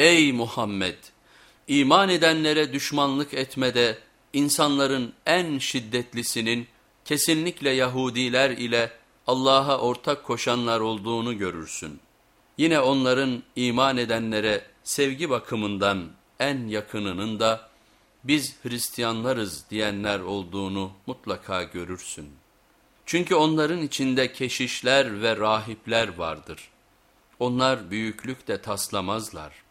Ey Muhammed! İman edenlere düşmanlık etmede insanların en şiddetlisinin kesinlikle Yahudiler ile Allah'a ortak koşanlar olduğunu görürsün. Yine onların iman edenlere sevgi bakımından en yakınının da biz Hristiyanlarız diyenler olduğunu mutlaka görürsün. Çünkü onların içinde keşişler ve rahipler vardır. Onlar büyüklük de taslamazlar.''